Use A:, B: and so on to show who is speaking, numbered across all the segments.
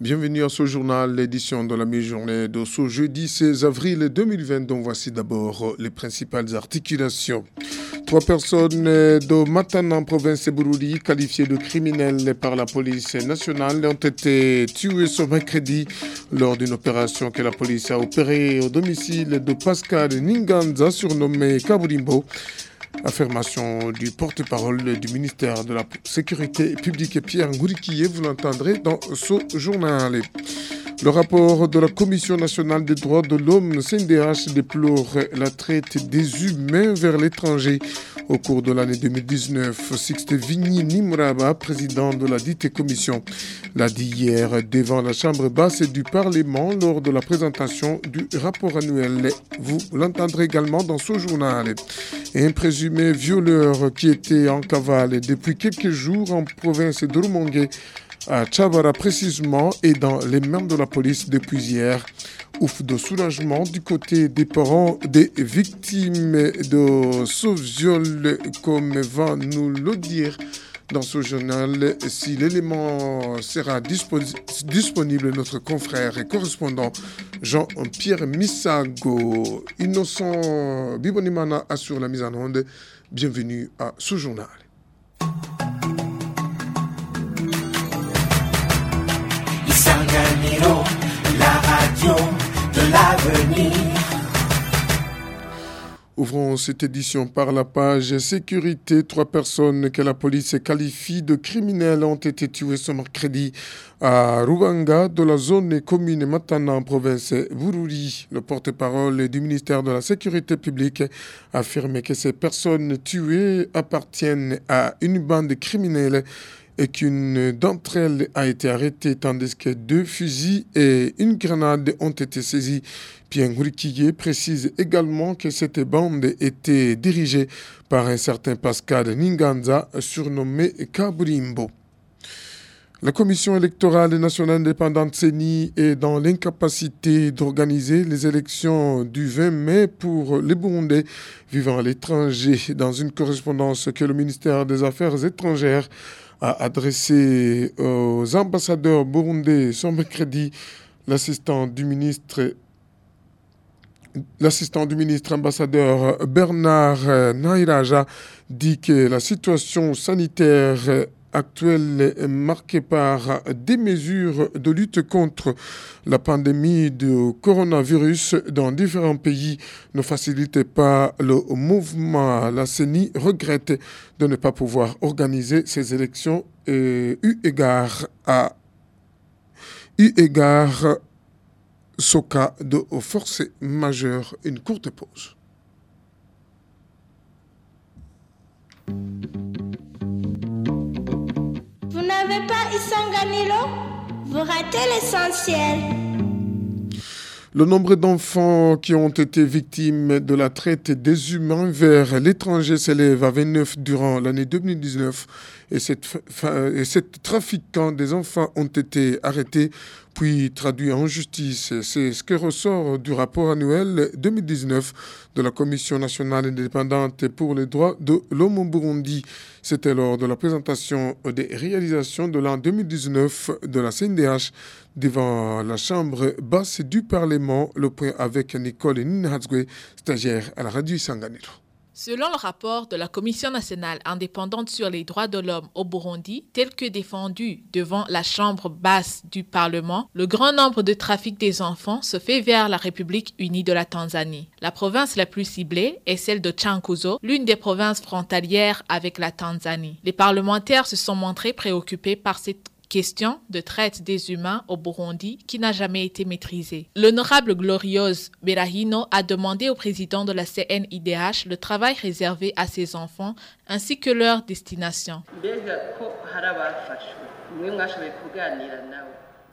A: Bienvenue à ce journal, l'édition de la mi-journée de ce jeudi 16 avril 2020, dont voici d'abord les principales articulations. Trois personnes de Matana en province de Bururi, qualifiées de criminels par la police nationale, ont été tuées ce mercredi lors d'une opération que la police a opérée au domicile de Pascal Ninganza, surnommé Kaburimbo. Affirmation du porte-parole du ministère de la Sécurité publique Pierre Ngourikiye, vous l'entendrez dans ce journal. Le rapport de la Commission nationale des droits de l'homme, CNDH, déplore la traite des humains vers l'étranger. Au cours de l'année 2019, Sixte Vigny Nimraba, président de la dite commission, l'a dit hier devant la Chambre basse du Parlement lors de la présentation du rapport annuel. Vous l'entendrez également dans ce journal. un présumé violeur qui était en cavale depuis quelques jours en province de Rumongue à Chabara précisément et dans les mains de la police depuis hier. Ouf de soulagement du côté des parents des victimes de ce viol, comme va nous le dire dans ce journal. Si l'élément sera disponible, notre confrère et correspondant Jean-Pierre Misago, innocent Bibonimana assure la mise en onde. Bienvenue à ce journal. la radio de l'avenir. Ouvrons cette édition par la page sécurité. Trois personnes que la police qualifie de criminels ont été tuées ce mercredi à Rubanga, de la zone commune Matana en province Bururi. Le porte-parole du ministère de la Sécurité publique a affirmé que ces personnes tuées appartiennent à une bande criminelle et qu'une d'entre elles a été arrêtée tandis que deux fusils et une grenade ont été saisis. Pierre précise également que cette bande était dirigée par un certain Pascal Ninganza surnommé Kabrimbo. La Commission électorale nationale indépendante CENI est dans l'incapacité d'organiser les élections du 20 mai pour les Burundais vivant à l'étranger. Dans une correspondance que le ministère des Affaires étrangères a adressé aux ambassadeurs burundais ce mercredi l'assistant du ministre L'assistant du ministre ambassadeur Bernard Nairaja dit que la situation sanitaire actuelle est marquée par des mesures de lutte contre la pandémie de coronavirus dans différents pays ne facilite pas le mouvement. La CENI regrette de ne pas pouvoir organiser ces élections et eu égard à eu égard ce cas de force majeure. Une courte pause.
B: N'avez pas Isanganilo, vous ratez l'essentiel.
A: Le nombre d'enfants qui ont été victimes de la traite des humains vers l'étranger s'élève à 29 durant l'année 2019 et sept, trafiquants des enfants ont été arrêtés puis traduits en justice. C'est ce qui ressort du rapport annuel 2019 de la Commission nationale indépendante pour les droits de l'homme au Burundi. C'était lors de la présentation des réalisations de l'an 2019 de la CNDH devant la Chambre basse du Parlement. Le point avec Nicole Ninhazgue, stagiaire à la radio Sanganiro.
C: Selon le rapport de la Commission nationale indépendante sur les droits de l'homme au Burundi, tel que défendu devant la Chambre basse du Parlement, le grand nombre de trafics des enfants se fait vers la République unie de la Tanzanie. La province la plus ciblée est celle de Chankuzo, l'une des provinces frontalières avec la Tanzanie. Les parlementaires se sont montrés préoccupés par cette question de traite des humains au Burundi qui n'a jamais été maîtrisée. L'honorable Gloriose Berahino a demandé au président de la CNIDH le travail réservé à ses enfants ainsi que leur destination.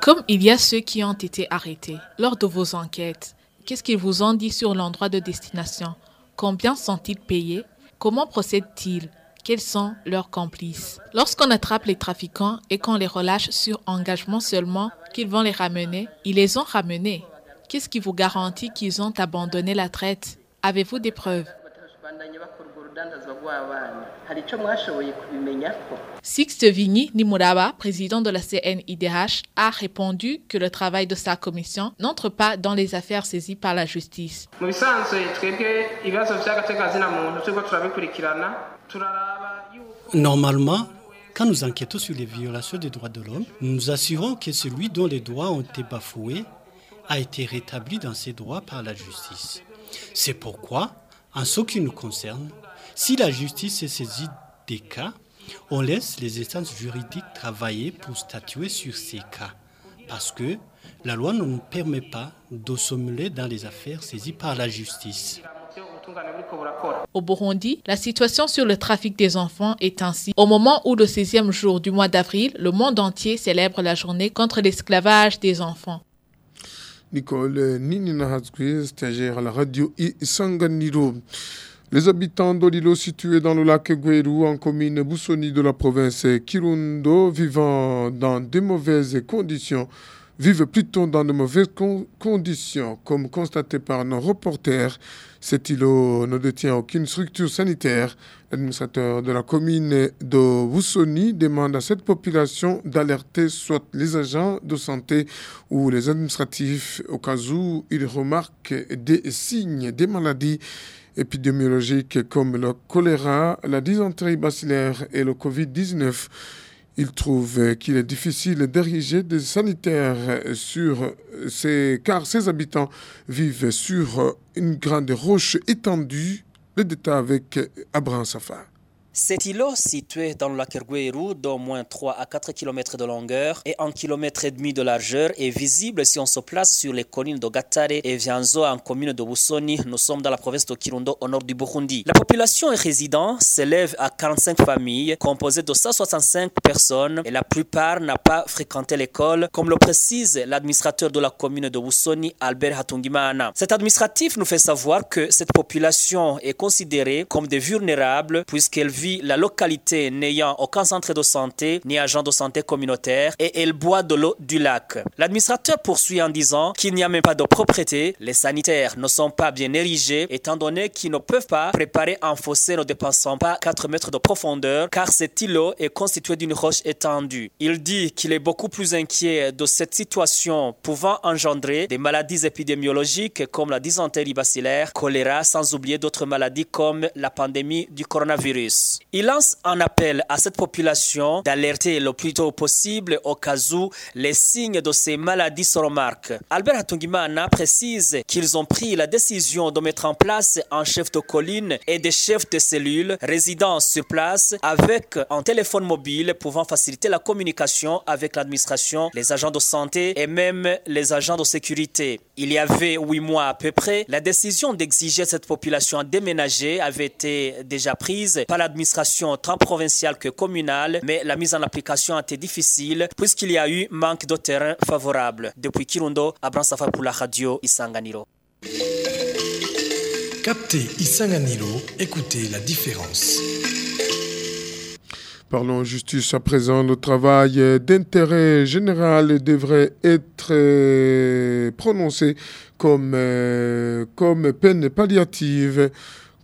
C: Comme il y a ceux qui ont été arrêtés lors de vos enquêtes, qu'est-ce qu'ils vous ont dit sur l'endroit de destination? Combien sont-ils payés? Comment procèdent-ils? Quels sont leurs complices. Lorsqu'on attrape les trafiquants et qu'on les relâche sur engagement seulement qu'ils vont les ramener, ils les ont ramenés. Qu'est-ce qui vous garantit qu'ils ont abandonné la traite? Avez-vous des preuves? Sixte Vigny Nimuraba, président de la CNIDH, a répondu que le travail de sa commission n'entre pas dans les affaires saisies par la justice.
D: Normalement, quand nous enquêtons sur les violations des droits de l'homme, nous nous assurons que celui dont les droits ont été bafoués a été rétabli dans ses droits par la justice. C'est pourquoi, en ce qui nous concerne, si la justice est saisie des cas, on laisse les instances juridiques travailler pour statuer sur ces cas. Parce que la loi ne nous permet pas d'assommer dans les affaires saisies par la justice.
C: Au Burundi, la situation sur le trafic des enfants est ainsi. Au moment où le 16e jour du mois d'avril, le monde entier célèbre la journée contre l'esclavage des enfants.
A: Nicole Ninina stagiaire à la radio Isanganiro. Les habitants d'Olilo situés dans le lac Gweru en commune Boussoni de la province Kirundo vivant dans de mauvaises conditions vivent plutôt dans de mauvaises conditions comme constaté par nos reporters. Cet îlot ne détient aucune structure sanitaire. L'administrateur de la commune de Boussoni demande à cette population d'alerter soit les agents de santé ou les administratifs au cas où ils remarquent des signes des maladies épidémiologiques comme le choléra, la dysenterie bacillaire et le Covid-19. Il trouve qu'il est difficile d'ériger des sanitaires sur ces, car ces habitants vivent sur une grande roche étendue. Le détail avec Abraham Safar.
E: Cet îlot, situé dans le lac Ergueru, d'au moins 3 à 4 km de longueur et 1 km et demi de largeur, est visible si on se place sur les collines de Gatare et Vianzo en commune de Busoni. Nous sommes dans la province de Kirundo au nord du Burundi. La population et résidents s'élève à 45 familles composées de 165 personnes et la plupart n'a pas fréquenté l'école, comme le précise l'administrateur de la commune de Busoni, Albert Hatungimana. Cet administratif nous fait savoir que cette population est considérée comme des vulnérables puisqu'elle vit la localité n'ayant aucun centre de santé ni agent de santé communautaire et elle boit de l'eau du lac. L'administrateur poursuit en disant qu'il n'y a même pas de propriété, les sanitaires ne sont pas bien érigés étant donné qu'ils ne peuvent pas préparer un fossé ne dépassant pas 4 mètres de profondeur car cet îlot est constitué d'une roche étendue. Il dit qu'il est beaucoup plus inquiet de cette situation pouvant engendrer des maladies épidémiologiques comme la dysenterie bacillaire, choléra, sans oublier d'autres maladies comme la pandémie du coronavirus. Il lance un appel à cette population d'alerter le plus tôt possible au cas où les signes de ces maladies se remarquent. Albert Hatungimana précise qu'ils ont pris la décision de mettre en place un chef de colline et des chefs de cellules résidant sur place avec un téléphone mobile pouvant faciliter la communication avec l'administration, les agents de santé et même les agents de sécurité. Il y avait huit mois à peu près, la décision d'exiger cette population à déménager avait été déjà prise par l'administration tant provinciale que communale, mais la mise en application a été difficile puisqu'il y a eu manque de terrain favorable. Depuis Kirundo, Abraham Safar pour la radio Isanganiro.
F: Captez Isanganiro, écoutez la différence.
A: Parlons justice à présent. Le travail d'intérêt général devrait être euh, prononcé comme, euh, comme peine palliative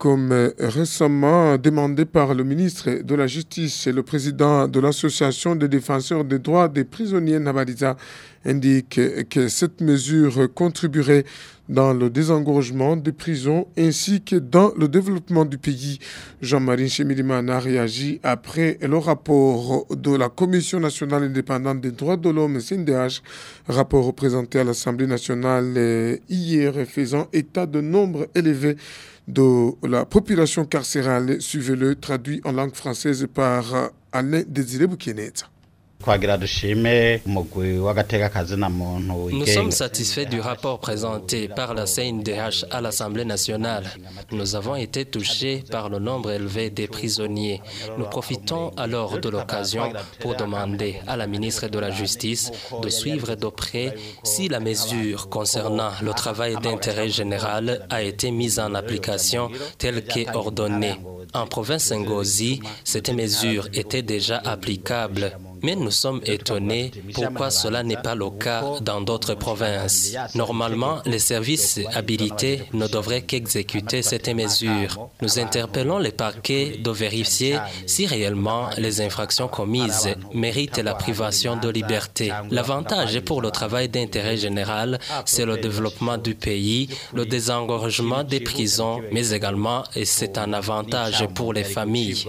A: comme euh, récemment demandé par le ministre de la Justice et le président de l'Association des défenseurs des droits des prisonniers Nabaliza indique que cette mesure contribuerait dans le désengorgement des prisons ainsi que dans le développement du pays. Jean-Marie Chemiliman a réagi après le rapport de la Commission nationale indépendante des droits de l'homme, CNDH, rapport présenté à l'Assemblée nationale euh, hier faisant état de nombre élevé de la population carcérale. Suivez-le, traduit en langue française par Alain Désiré
G: Nous sommes satisfaits du rapport présenté par la CNDH à l'Assemblée nationale. Nous avons été touchés par le nombre élevé des prisonniers. Nous profitons alors de l'occasion pour demander à la ministre de la Justice de suivre de près si la mesure concernant le travail d'intérêt général a été mise en application telle qu'est ordonnée. En province Ngozi, cette mesure était déjà applicable Mais nous sommes étonnés pourquoi cela n'est pas le cas dans d'autres provinces. Normalement, les services habilités ne devraient qu'exécuter cette mesure. Nous interpellons les parquets de vérifier si réellement les infractions commises méritent la privation de liberté. L'avantage pour le travail d'intérêt général, c'est le développement du pays, le désengorgement des prisons, mais également, et c'est un avantage pour les familles.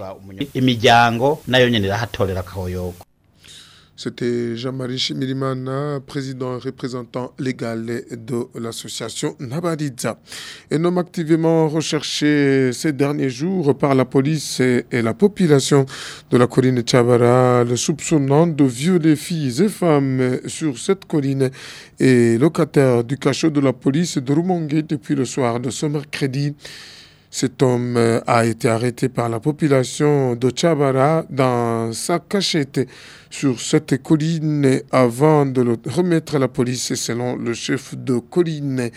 A: C'était Jean-Marie Chimirimana, président et représentant légal de l'association Nabadiza. Un homme activement recherché ces derniers jours par la police et la population de la colline Chabara, le soupçonnant de violer filles et femmes sur cette colline est locataire du cachot de la police de Rumongue depuis le soir de ce mercredi. Cet homme a été arrêté par la population de Chabara dans sa cachette sur cette colline avant de le remettre à la police. Selon le chef de colline,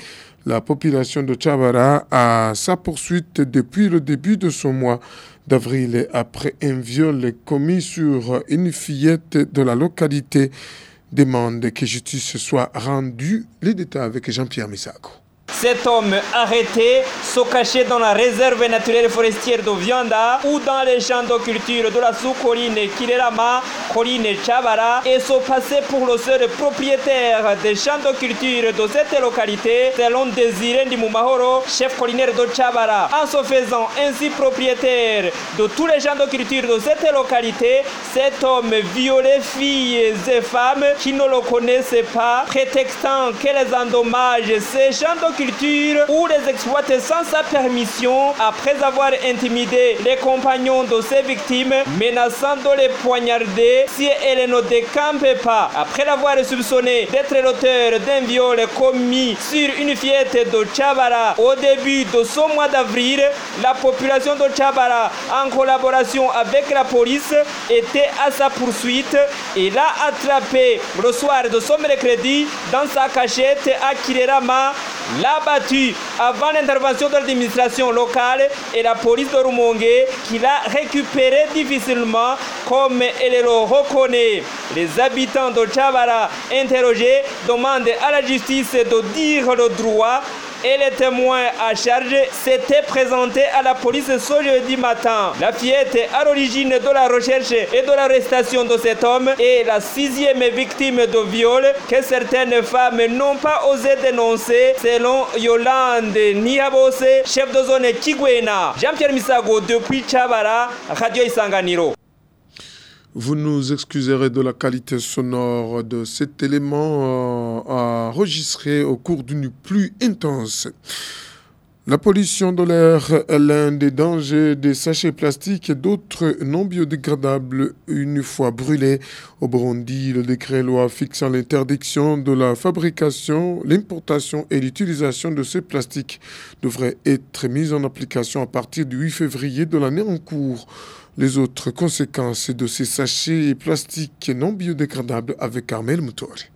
A: la population de Chabara a sa poursuite depuis le début de ce mois d'avril après un viol commis sur une fillette de la localité demande que justice soit rendue. Les détails avec Jean-Pierre Misago.
H: Cet homme arrêté se cachait dans la réserve naturelle forestière de Vianda ou dans les champs de culture de la sous-colline Kirelama, colline Chabara, et se passait pour le seul propriétaire des champs de culture de cette localité, selon Désiré Ndimumahoro, chef collinaire de Chabara. En se faisant ainsi propriétaire de tous les champs de culture de cette localité, cet homme violait filles et femmes qui ne le connaissaient pas, prétextant qu'elles endommagent ces champs de culture ou les exploiter sans sa permission après avoir intimidé les compagnons de ses victimes, menaçant de les poignarder si elles ne décampaient pas. Après l'avoir soupçonné d'être l'auteur d'un viol commis sur une fillette de Chabara au début de ce mois d'avril, la population de Chabara, en collaboration avec la police, était à sa poursuite et l'a attrapé le soir de ce mercredi dans sa cachette à Kirerama l'a battu avant l'intervention de l'administration locale et la police de Rumongue qui l'a récupéré difficilement comme elle le reconnaît. Les habitants de Chabara interrogés demandent à la justice de dire le droit et les témoins à charge s'étaient présentés à la police ce jeudi matin. La fillette est à l'origine de la recherche et de l'arrestation de cet homme et la sixième victime de viol que certaines femmes n'ont pas osé dénoncer selon Yolande Niabose, chef de zone Kigwena. Jean-Pierre Misago depuis Chabara, Radio Isanganiro.
A: Vous nous excuserez de la qualité sonore de cet élément euh, enregistré au cours d'une pluie intense. La pollution de l'air est l'un des dangers des sachets plastiques et d'autres non biodégradables une fois brûlés. Au Burundi, le décret loi fixant l'interdiction de la fabrication, l'importation et l'utilisation de ces plastiques devrait être mis en application à partir du 8 février de l'année en cours. Les autres conséquences de ces sachets plastiques non biodégradables avec Armel Moutori.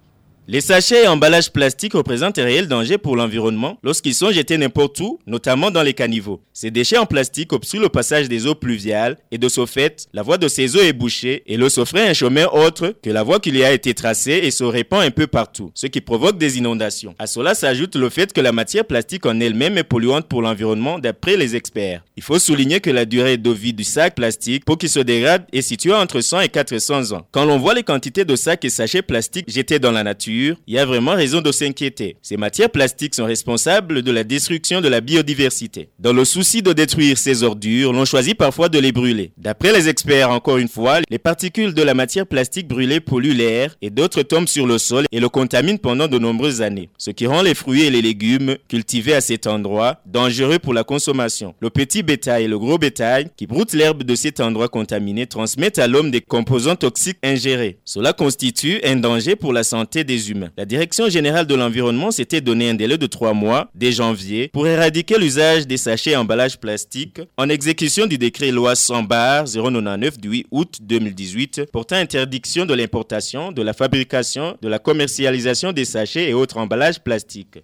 I: Les sachets et emballages plastiques représentent un réel danger pour l'environnement lorsqu'ils sont jetés n'importe où, notamment dans les caniveaux. Ces déchets en plastique obstruent le passage des eaux pluviales et de ce fait, la voie de ces eaux est bouchée et l'eau s'offre un chemin autre que la voie qui lui a été tracée et se répand un peu partout, ce qui provoque des inondations. À cela s'ajoute le fait que la matière plastique en elle-même est polluante pour l'environnement d'après les experts. Il faut souligner que la durée de vie du sac plastique pour qu'il se dégrade est située entre 100 et 400 ans. Quand l'on voit les quantités de sacs et sachets plastiques jetés dans la nature, il y a vraiment raison de s'inquiéter. Ces matières plastiques sont responsables de la destruction de la biodiversité. Dans le souci de détruire ces ordures, l'on choisit parfois de les brûler. D'après les experts, encore une fois, les particules de la matière plastique brûlée polluent l'air et d'autres tombent sur le sol et le contaminent pendant de nombreuses années, ce qui rend les fruits et les légumes cultivés à cet endroit dangereux pour la consommation. Le petit bétail et le gros bétail qui broutent l'herbe de cet endroit contaminé transmettent à l'homme des composants toxiques ingérés. Cela constitue un danger pour la santé des la Direction générale de l'environnement s'était donné un délai de trois mois, dès janvier, pour éradiquer l'usage des sachets et emballages plastiques en exécution du décret loi 100 bar 099 du 8 août 2018 portant interdiction de l'importation, de la fabrication, de la commercialisation des sachets et autres emballages plastiques.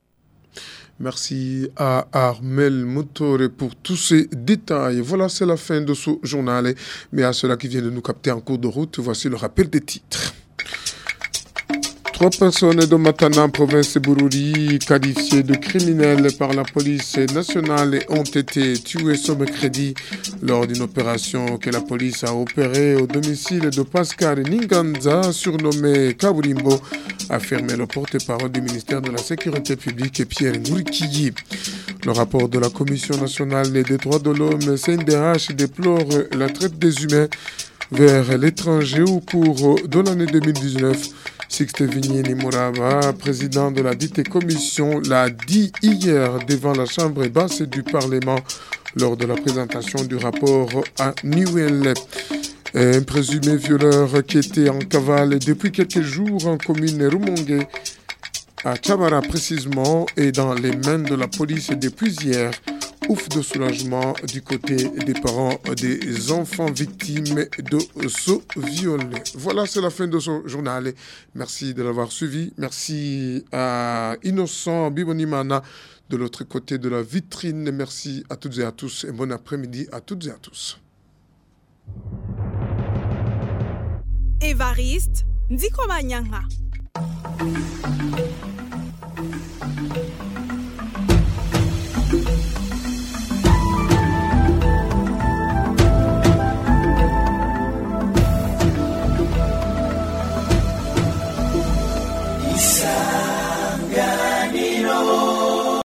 A: Merci à Armel Motore pour tous ces détails. Voilà, c'est la fin de ce journal. Mais à ceux-là qui viennent de nous capter en cours de route, voici le rappel des titres. Trois personnes de Matana, province Bururi, qualifiées de criminelles par la police nationale, ont été tuées ce mercredi lors d'une opération que la police a opérée au domicile de Pascal Ninganza, surnommé Kaburimbo, a affirmé le porte-parole du ministère de la Sécurité publique Pierre Nourikiyi. Le rapport de la Commission nationale des droits de l'homme, CNDH, déplore la traite des humains vers l'étranger au cours de l'année 2019 Sixte Vignini Mourava, président de la dite commission, l'a dit hier devant la Chambre basse du Parlement lors de la présentation du rapport annuel. Un présumé violeur qui était en cavale depuis quelques jours en commune Rumongue, à Chabara précisément, et dans les mains de la police depuis hier ouf de soulagement du côté des parents des enfants victimes de ce viol. Voilà, c'est la fin de ce journal. Merci de l'avoir suivi. Merci à Innocent Bibonimana de l'autre côté de la vitrine. Merci à toutes et à tous et bon après-midi à toutes et à tous.
J: Évariste